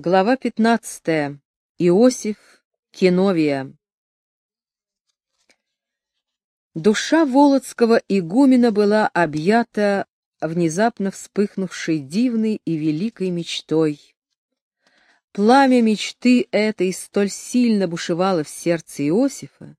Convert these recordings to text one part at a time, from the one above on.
Глава 15. Иосиф Киновия. Душа Володского игумена была объята внезапно вспыхнувшей дивной и великой мечтой. Пламя мечты этой столь сильно бушевало в сердце Иосифа,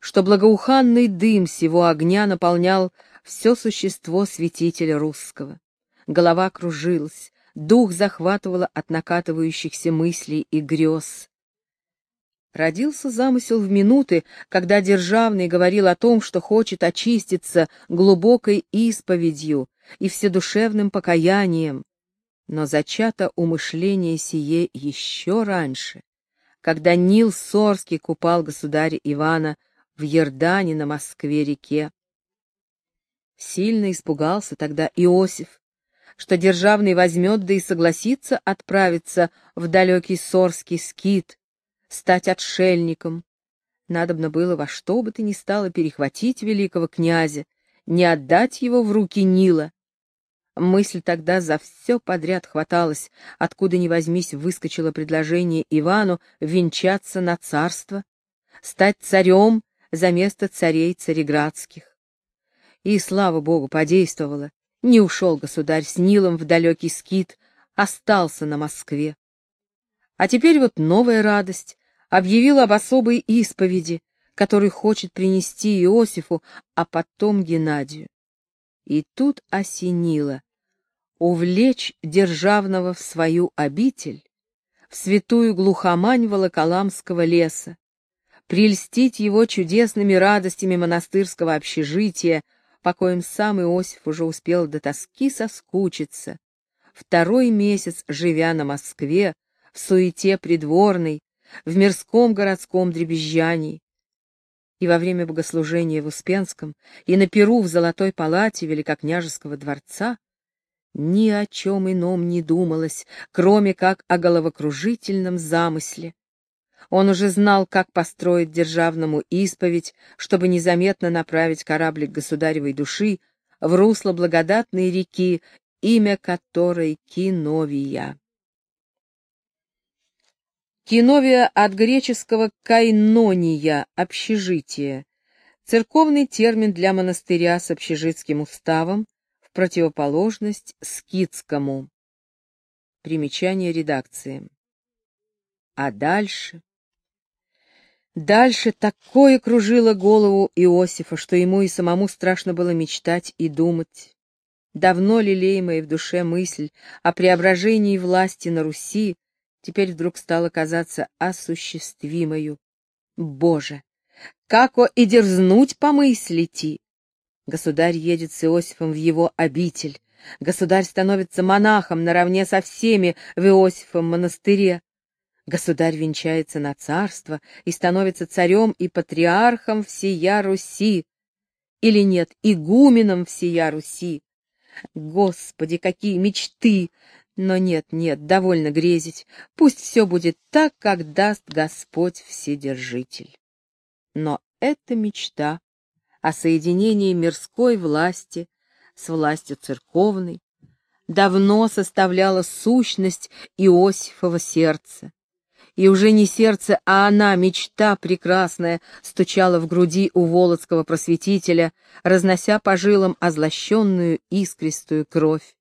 что благоуханный дым сего огня наполнял все существо святителя русского. Голова кружилась, дух захватывало от накатывающихся мыслей и грез. Родился замысел в минуты, когда Державный говорил о том, что хочет очиститься глубокой исповедью и вседушевным покаянием, но зачато умышление сие еще раньше, когда Нил Сорский купал государя Ивана в Ердане на Москве-реке. Сильно испугался тогда Иосиф, что Державный возьмет да и согласится отправиться в далекий Сорский скит, стать отшельником. Надобно было во что бы то ни стало перехватить великого князя, не отдать его в руки Нила. Мысль тогда за все подряд хваталась, откуда ни возьмись выскочило предложение Ивану венчаться на царство, стать царем за место царей цареградских. И, слава богу, подействовало. Не ушел государь с Нилом в далекий скит, остался на Москве. А теперь вот новая радость объявил об особой исповеди, который хочет принести Иосифу, а потом Геннадию. И тут осенило увлечь державного в свою обитель, в святую глухомань Волоколамского леса, прельстить его чудесными радостями монастырского общежития, по коим сам Иосиф уже успел до тоски соскучиться, второй месяц живя на Москве, в суете придворной, в мирском городском дребезжании. И во время богослужения в Успенском, и на перу в Золотой палате Великокняжеского дворца ни о чем ином не думалось, кроме как о головокружительном замысле, он уже знал, как построить державному исповедь, чтобы незаметно направить кораблик государевой души в русло благодатной реки, имя которой Киновия. Киновия от греческого «кайнония» — общежитие, церковный термин для монастыря с общежитским уставом, в противоположность скитскому. Примечание редакции. А дальше... Дальше такое кружило голову Иосифа, что ему и самому страшно было мечтать и думать. Давно лелеемая в душе мысль о преображении власти на Руси теперь вдруг стала казаться осуществимою. Боже, како и дерзнуть помыслите! Государь едет с Иосифом в его обитель. Государь становится монахом наравне со всеми в Иосифом монастыре. Государь венчается на царство и становится царем и патриархом всея Руси. Или нет, игуменом всея Руси. Господи, какие мечты! Но нет, нет, довольно грезить. Пусть все будет так, как даст Господь Вседержитель. Но эта мечта о соединении мирской власти с властью церковной давно составляла сущность Иосифова сердца и уже не сердце, а она, мечта прекрасная, стучала в груди у володского просветителя, разнося по жилам озлощенную искристую кровь.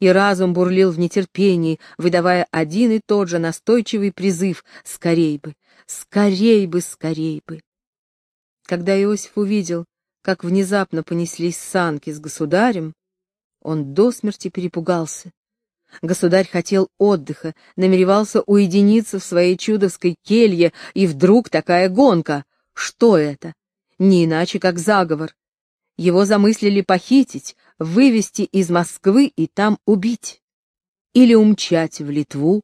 И разум бурлил в нетерпении, выдавая один и тот же настойчивый призыв «Скорей бы! Скорей бы! Скорей бы!» Когда Иосиф увидел, как внезапно понеслись санки с государем, он до смерти перепугался Государь хотел отдыха, намеревался уединиться в своей чудовской келье, и вдруг такая гонка. Что это? Не иначе, как заговор. Его замыслили похитить, вывести из Москвы и там убить. Или умчать в Литву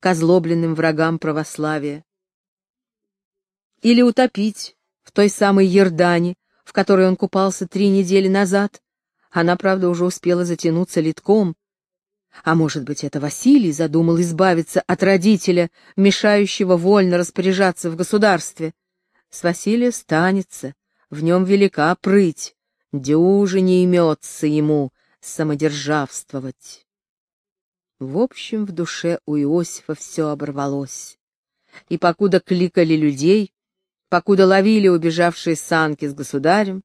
к озлобленным врагам православия. Или утопить в той самой Ердане, в которой он купался три недели назад. Она, правда, уже успела затянуться литком, а может быть, это Василий задумал избавиться от родителя, мешающего вольно распоряжаться в государстве? С Василия станется, в нем велика прыть, дюже не имется ему самодержавствовать. В общем, в душе у Иосифа все оборвалось. И покуда кликали людей, покуда ловили убежавшие санки с государем,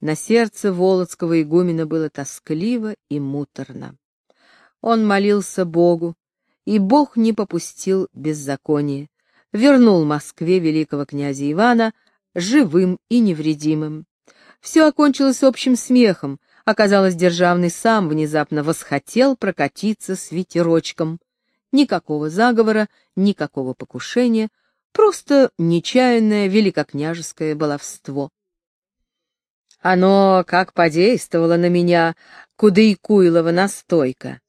на сердце Володского игумена было тоскливо и муторно. Он молился Богу, и Бог не попустил беззаконие, вернул Москве великого князя Ивана живым и невредимым. Все окончилось общим смехом, оказалось, Державный сам внезапно восхотел прокатиться с ветерочком. Никакого заговора, никакого покушения, просто нечаянное великокняжеское баловство. Оно как подействовало на меня, Кудайкуйлова настойка, —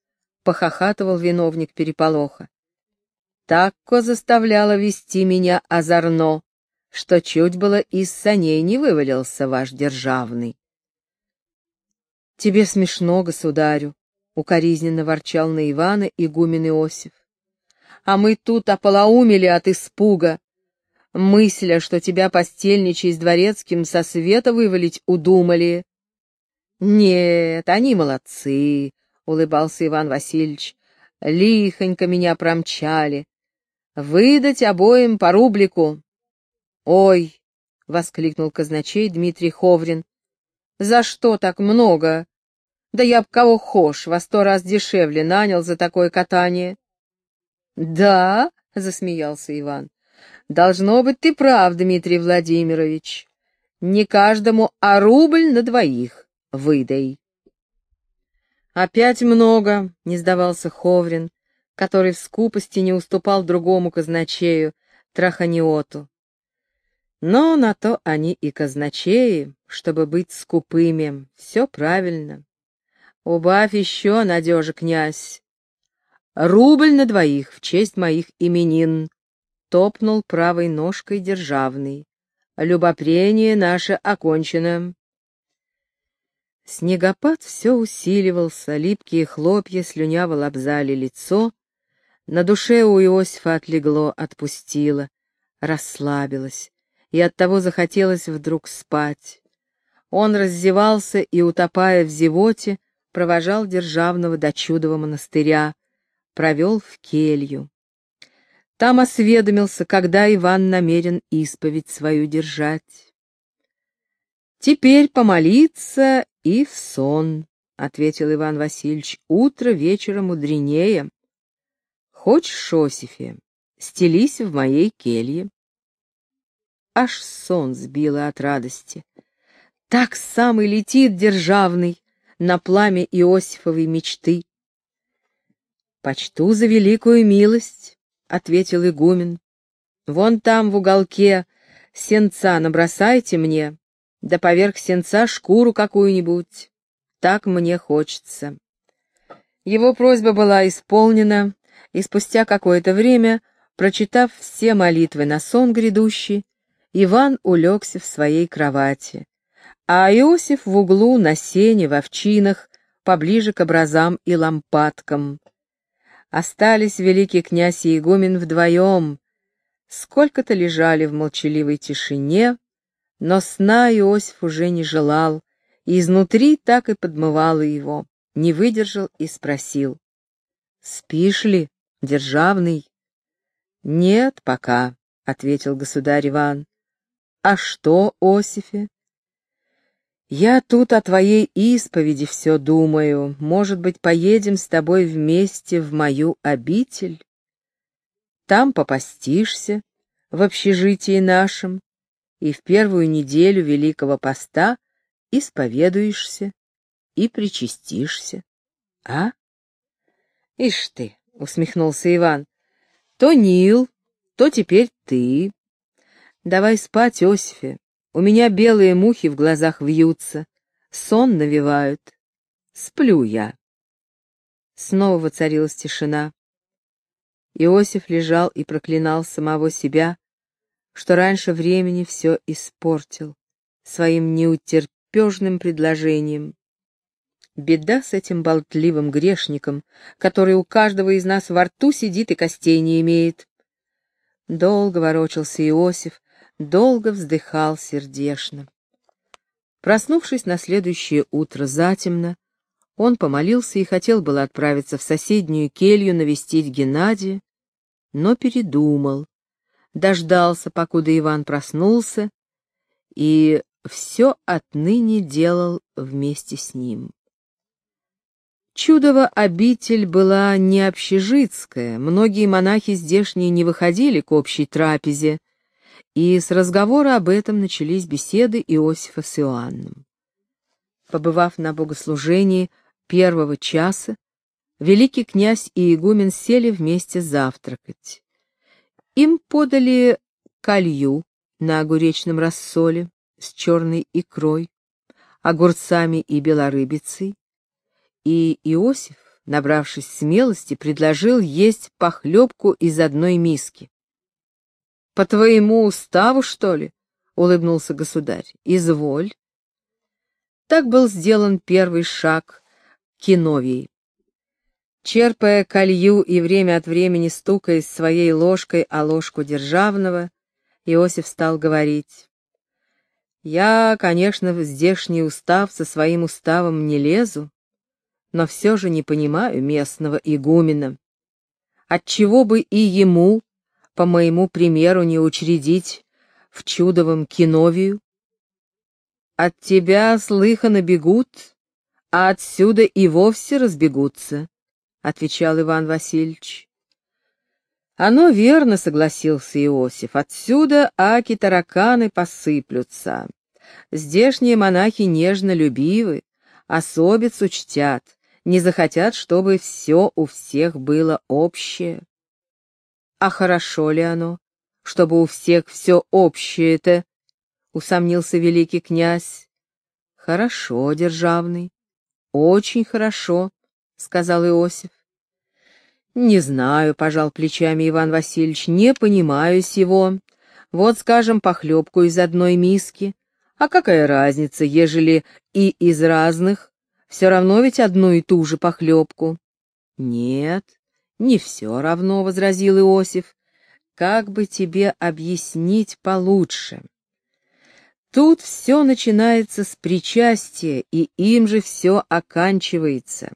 похохатывал виновник переполоха. Так-ко заставляло вести меня озорно, что чуть было из саней не вывалился ваш державный. Тебе смешно, государю, — укоризненно ворчал на Ивана игумен Иосиф. А мы тут ополоумели от испуга, мысля, что тебя, постельничай с дворецким, со света вывалить удумали. Нет, они молодцы, — улыбался Иван Васильевич, — лихонько меня промчали. Выдать обоим по рублику. Ой, — воскликнул казначей Дмитрий Ховрин, — за что так много? Да я б кого хошь во сто раз дешевле нанял за такое катание. Да, — засмеялся Иван, Должно быть, ты прав, Дмитрий Владимирович. Не каждому, а рубль на двоих выдай. Опять много, не сдавался Ховрин, который в скупости не уступал другому казначею, Траханиоту. Но на то они и казначеи, чтобы быть скупыми, все правильно. Убавь еще, надежа, князь. Рубль на двоих в честь моих именин, топнул правой ножкой державный. Любопрение наше окончено. Снегопад все усиливался, липкие хлопья слюняво лобзали лицо. На душе у Иосифа отлегло, отпустило, расслабилось, и оттого захотелось вдруг спать. Он раздевался и, утопая в зевоте, провожал державного до чудового монастыря, провел в келью. Там осведомился, когда Иван намерен исповедь свою держать. «Теперь помолиться и в сон», — ответил Иван Васильевич, — «утро вечера мудренее. Хочешь, Осифе, стелись в моей келье». Аж сон сбило от радости. Так самый летит державный на пламя Иосифовой мечты. Почту за великую милость, ответил игумен. Вон там в уголке сенца набросайте мне, да поверх сенца шкуру какую-нибудь. Так мне хочется. Его просьба была исполнена, и спустя какое-то время, прочитав все молитвы на сон грядущий, Иван улегся в своей кровати, а Иосиф в углу на сене в овчинах, поближе к образам и лампадкам, Остались великий князь и игумен вдвоем. Сколько-то лежали в молчаливой тишине, но сна Иосиф уже не желал, и изнутри так и подмывало его, не выдержал и спросил. «Спишь ли, державный?» «Нет, пока», — ответил государь Иван. «А что, Осифе?» Я тут о твоей исповеди все думаю. Может быть, поедем с тобой вместе в мою обитель? Там попастишься, в общежитии нашем, и в первую неделю Великого Поста исповедуешься и причастишься. А? Ишь ты, — усмехнулся Иван, — то Нил, то теперь ты. Давай спать, Осифе, у меня белые мухи в глазах вьются, сон навевают. Сплю я. Снова воцарилась тишина. Иосиф лежал и проклинал самого себя, что раньше времени все испортил своим неутерпежным предложением. Беда с этим болтливым грешником, который у каждого из нас во рту сидит и костей не имеет. Долго ворочался Иосиф, долго вздыхал сердечно. Проснувшись на следующее утро затемно, Он помолился и хотел было отправиться в соседнюю келью навестить Геннадия, но передумал, дождался, покуда Иван проснулся, и все отныне делал вместе с ним. Чудова обитель была не общежитская, многие монахи здешние не выходили к общей трапезе, и с разговора об этом начались беседы Иосифа с Иоанном. Побывав на богослужении первого часа, великий князь и игумен сели вместе завтракать. Им подали колью на огуречном рассоле с черной икрой, огурцами и белорыбицей, и Иосиф, набравшись смелости, предложил есть похлебку из одной миски. «По твоему уставу, что ли?» — улыбнулся государь. «Изволь». Так был сделан первый шаг к Киновии. Черпая колью и время от времени стукаясь своей ложкой о ложку державного, Иосиф стал говорить. «Я, конечно, в здешний устав со своим уставом не лезу, но все же не понимаю местного игумена. Отчего бы и ему, по моему примеру, не учредить в чудовом киновию? От тебя слыхано бегут, а отсюда и вовсе разбегутся, — отвечал Иван Васильевич. Оно верно, — согласился Иосиф, — отсюда аки-тараканы посыплются. Здешние монахи нежно любивы, особец учтят, не захотят, чтобы все у всех было общее. А хорошо ли оно, чтобы у всех все общее-то? Усомнился великий князь. Хорошо, державный, очень хорошо, сказал Иосиф. Не знаю, пожал плечами Иван Васильевич, не понимаю сего. Вот, скажем, похлебку из одной миски. А какая разница, ежели и из разных? Все равно ведь одну и ту же похлебку. Нет, не все равно, — возразил Иосиф. Как бы тебе объяснить получше? Тут все начинается с причастия, и им же все оканчивается.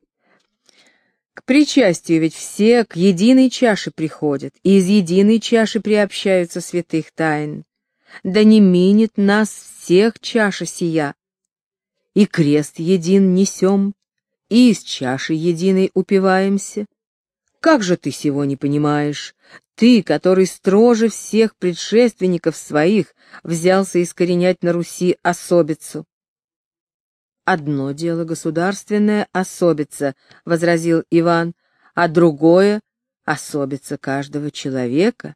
К причастию ведь все к единой чаше приходят, и из единой чаши приобщаются святых тайн. Да не минит нас всех чаша сия, и крест един несем, и из чаши единой упиваемся. Как же ты сего не понимаешь? Ты, который строже всех предшественников своих взялся искоренять на Руси особицу. «Одно дело государственное особица», — возразил Иван, «а другое — особица каждого человека».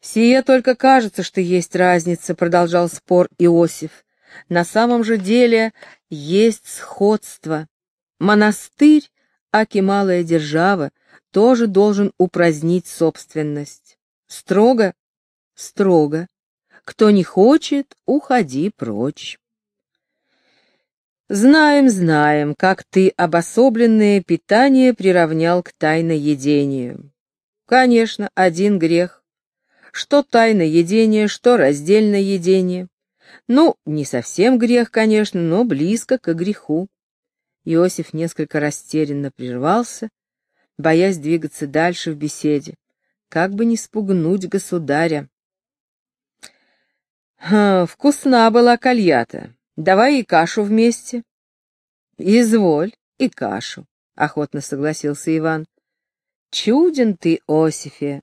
«Сие только кажется, что есть разница», — продолжал спор Иосиф. На самом же деле есть сходство. Монастырь, аки малая держава, тоже должен упразднить собственность. Строго? Строго. Кто не хочет, уходи прочь. Знаем, знаем, как ты обособленное питание приравнял к тайноедению. Конечно, один грех. Что тайноедение, что раздельное едение. Ну, не совсем грех, конечно, но близко к греху. Иосиф несколько растерянно прервался, боясь двигаться дальше в беседе, как бы не спугнуть государя. «Вкусна была кальята. Давай и кашу вместе». «Изволь, и кашу», — охотно согласился Иван. «Чуден ты, Осифе,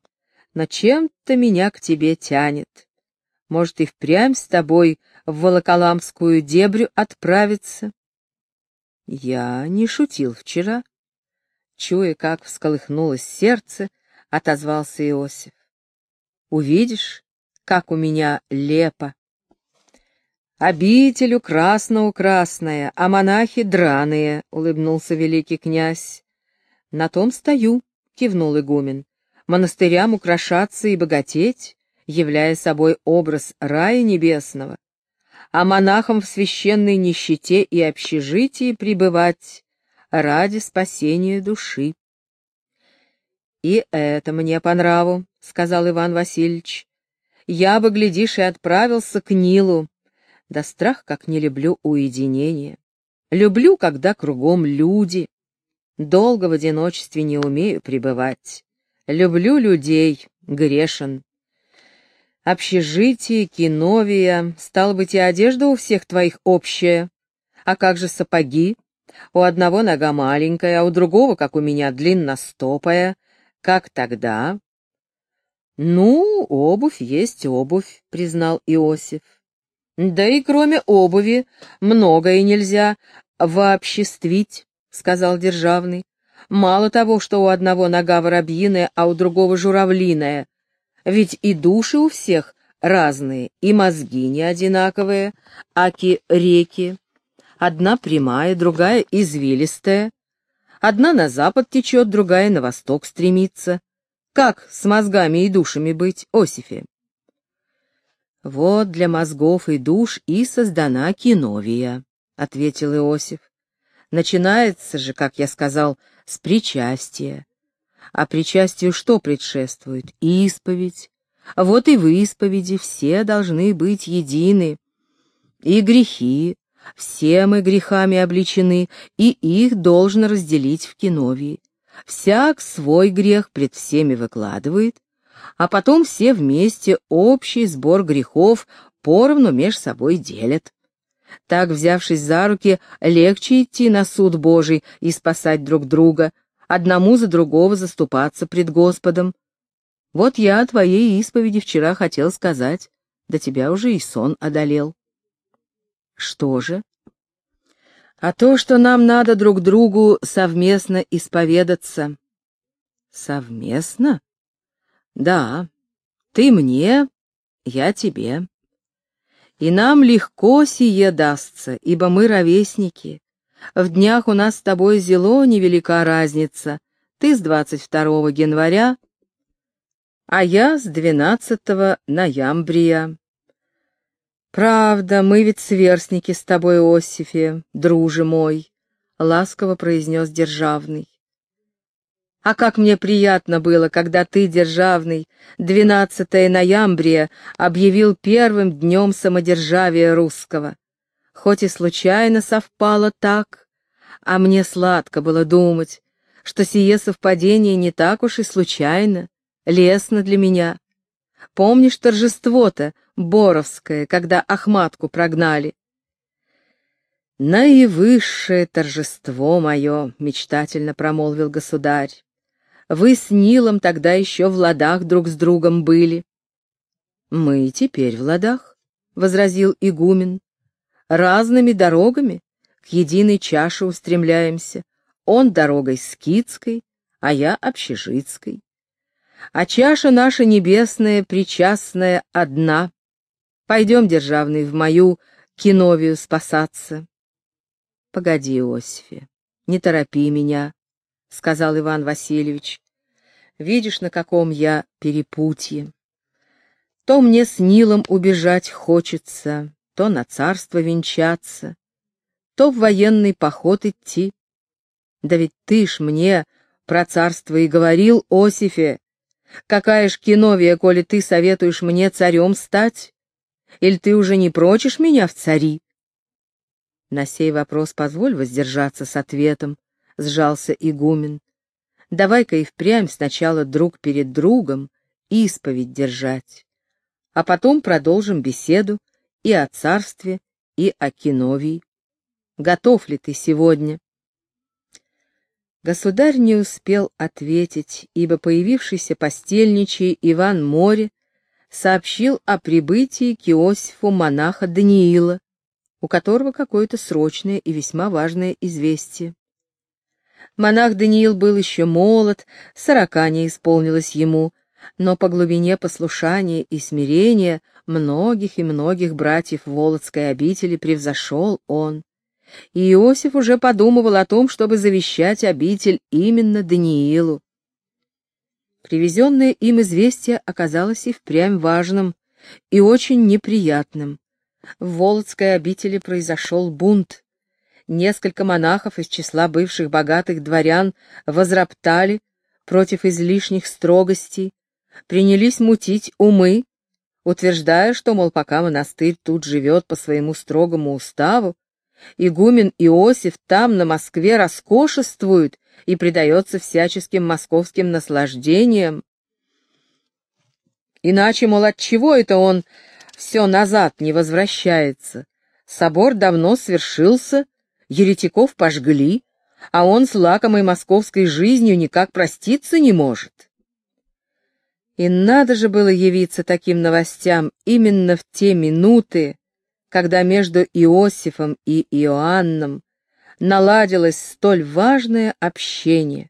но чем-то меня к тебе тянет. Может, и впрямь с тобой в Волоколамскую дебрю отправиться? Я не шутил вчера. Чуя, как всколыхнулось сердце, отозвался Иосиф. Увидишь, как у меня лепо. «Обителю красно-украсная, а монахи драные», — улыбнулся великий князь. «На том стою», — кивнул игумен. «Монастырям украшаться и богатеть, являя собой образ рая небесного, а монахам в священной нищете и общежитии пребывать ради спасения души. «И это мне по нраву», — сказал Иван Васильевич. «Я бы, глядишь, и отправился к Нилу. Да страх, как не люблю уединение. Люблю, когда кругом люди. Долго в одиночестве не умею пребывать. Люблю людей, грешен. Общежитие, киновия, стало быть, и одежда у всех твоих общая. А как же сапоги? У одного нога маленькая, а у другого, как у меня, длинностопая. Как тогда? Ну, обувь есть обувь, признал Иосиф. Да и кроме обуви многое нельзя вообществить, сказал Державный. Мало того, что у одного нога воробьиная, а у другого журавлиная. Ведь и души у всех разные, и мозги не одинаковые, аки реки. Одна прямая, другая извилистая. Одна на запад течет, другая на восток стремится. Как с мозгами и душами быть, Осифе? Вот для мозгов и душ и создана киновия, — ответил Иосиф. Начинается же, как я сказал, с причастия. А причастию что предшествует? Исповедь. Вот и в исповеди все должны быть едины. И грехи, все мы грехами обличены, и их должно разделить в киновии. Всяк свой грех пред всеми выкладывает, а потом все вместе общий сбор грехов поровну меж собой делят. Так, взявшись за руки, легче идти на суд Божий и спасать друг друга, одному за другого заступаться пред Господом. Вот я о твоей исповеди вчера хотел сказать, да тебя уже и сон одолел. Что же? А то, что нам надо друг другу совместно исповедаться. Совместно? Да, ты мне, я тебе. И нам легко сие дастся, ибо мы ровесники, в днях у нас с тобой зело невелика разница. Ты с 22 января, а я с 12 ноября. Правда, мы ведь сверстники с тобой, Осифе, друже мой, — ласково произнес Державный. А как мне приятно было, когда ты, Державный, 12 ноября объявил первым днем самодержавия русского хоть и случайно совпало так, а мне сладко было думать, что сие совпадение не так уж и случайно, лестно для меня. Помнишь торжество-то, Боровское, когда Ахматку прогнали? «Наивысшее торжество мое», — мечтательно промолвил государь. «Вы с Нилом тогда еще в ладах друг с другом были». «Мы теперь в ладах», — возразил игумен разными дорогами к единой чаше устремляемся. Он дорогой скидской, а я общежитской. А чаша наша небесная, причастная, одна. Пойдем, державный, в мою киновию спасаться. — Погоди, Иосифе, не торопи меня, — сказал Иван Васильевич. — Видишь, на каком я перепутье. То мне с Нилом убежать хочется, то на царство венчаться, то в военный поход идти. Да ведь ты ж мне про царство и говорил, Осифе. Какая ж киновия, коли ты советуешь мне царем стать? Или ты уже не прочишь меня в цари? На сей вопрос позволь воздержаться с ответом, — сжался игумен. Давай-ка и впрямь сначала друг перед другом исповедь держать, а потом продолжим беседу и о царстве, и о Киновии. Готов ли ты сегодня? Государь не успел ответить, ибо появившийся постельничий Иван Море сообщил о прибытии к Иосифу монаха Даниила, у которого какое-то срочное и весьма важное известие. Монах Даниил был еще молод, сорока не исполнилось ему, но по глубине послушания и смирения многих и многих братьев Володской обители превзошел он. И Иосиф уже подумывал о том, чтобы завещать обитель именно Даниилу. Привезенное им известие оказалось и впрямь важным и очень неприятным. В Володской обители произошел бунт. Несколько монахов из числа бывших богатых дворян возроптали против излишних строгостей, принялись мутить умы, утверждая, что, мол, пока монастырь тут живет по своему строгому уставу, игумен Иосиф там, на Москве, роскошествует и предается всяческим московским наслаждениям. Иначе, мол, отчего это он все назад не возвращается? Собор давно свершился, еретиков пожгли, а он с лакомой московской жизнью никак проститься не может. И надо же было явиться таким новостям именно в те минуты, когда между Иосифом и Иоанном наладилось столь важное общение.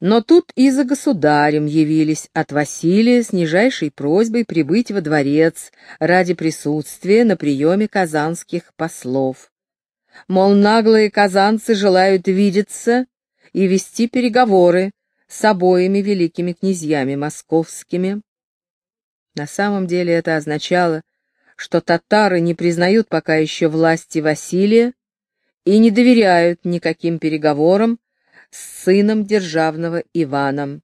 Но тут и за государем явились от Василия с нижайшей просьбой прибыть во дворец ради присутствия на приеме казанских послов. Мол, наглые казанцы желают видеться и вести переговоры с обоими великими князьями московскими. На самом деле это означало, что татары не признают пока еще власти Василия и не доверяют никаким переговорам с сыном державного Иваном.